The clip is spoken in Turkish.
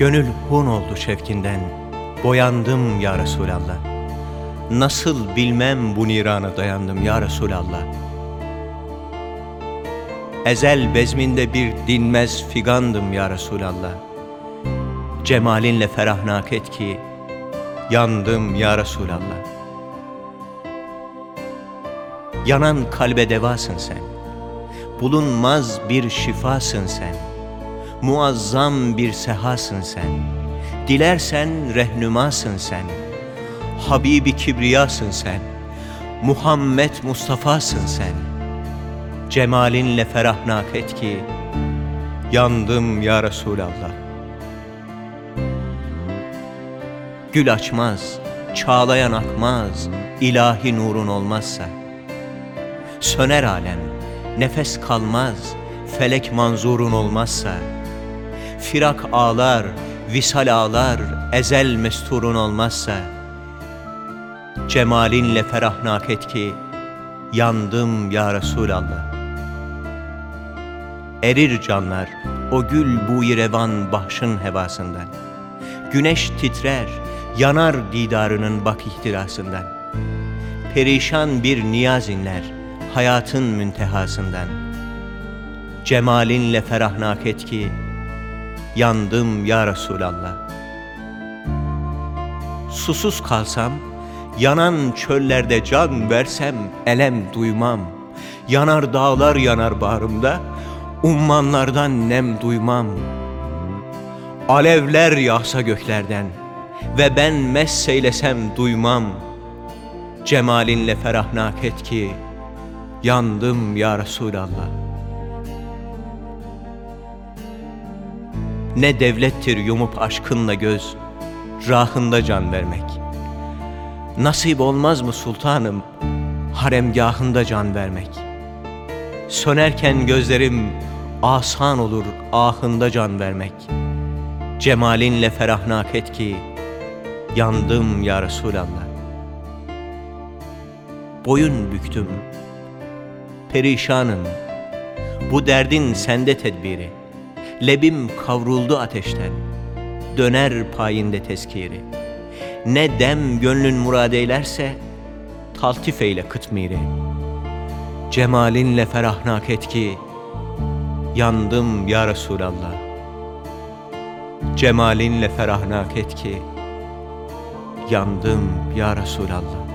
Gönül hun oldu şevkinden, boyandım ya Resulallah. Nasıl bilmem bu nirana dayandım ya Resulallah. Ezel bezminde bir dinmez figandım ya Resulallah. Cemalinle ferahnak et ki, yandım ya Resulallah. Yanan kalbe devasın sen, bulunmaz bir şifasın sen, muazzam bir sehasın sen, dilersen rehnümasın sen, Habibi Kibriyasın sen, Muhammed Mustafa'sın sen, cemalinle ferahnak et ki, yandım ya Resulallah. Gül açmaz, çağlayan akmaz, ilahi nurun olmazsa. Söner alem, nefes kalmaz, felek manzurun olmazsa. Firak ağlar, visal ağlar, ezel mesturun olmazsa. Cemalinle ferahnak et ki, yandım ya Resulallah. Erir canlar, o gül bu revan bahşın hevasından. Güneş titrer, yanar didarının bak ihtirasından. Perişan bir niyaz inler, hayatın müntehasından. Cemalinle ferahnak et ki, yandım ya Resulallah. Susuz kalsam, yanan çöllerde can versem elem duymam. Yanar dağlar yanar bağrımda, ummanlardan nem duymam. Alevler yağsa göklerden ve ben messeylesem duymam. Cemalinle ferahnak et ki, yandım ya Resulallah. Ne devlettir yumup aşkınla göz, rahında can vermek. Nasip olmaz mı sultanım, haremgahında can vermek. Sönerken gözlerim asan olur ahında can vermek. Cemalinle ferahnak et ki, yandım ya Resulallah. Boyun büktüm, perişanım, bu derdin sende tedbiri. Lebim kavruldu ateşten, döner payinde tezkiri. Ne dem gönlün murad eylerse, taltif eyle kıtmiri. Cemalinle ferahnak et ki, yandım ya Resulallah. Cemalinle ferahnak et ki, yandım ya Resulallah.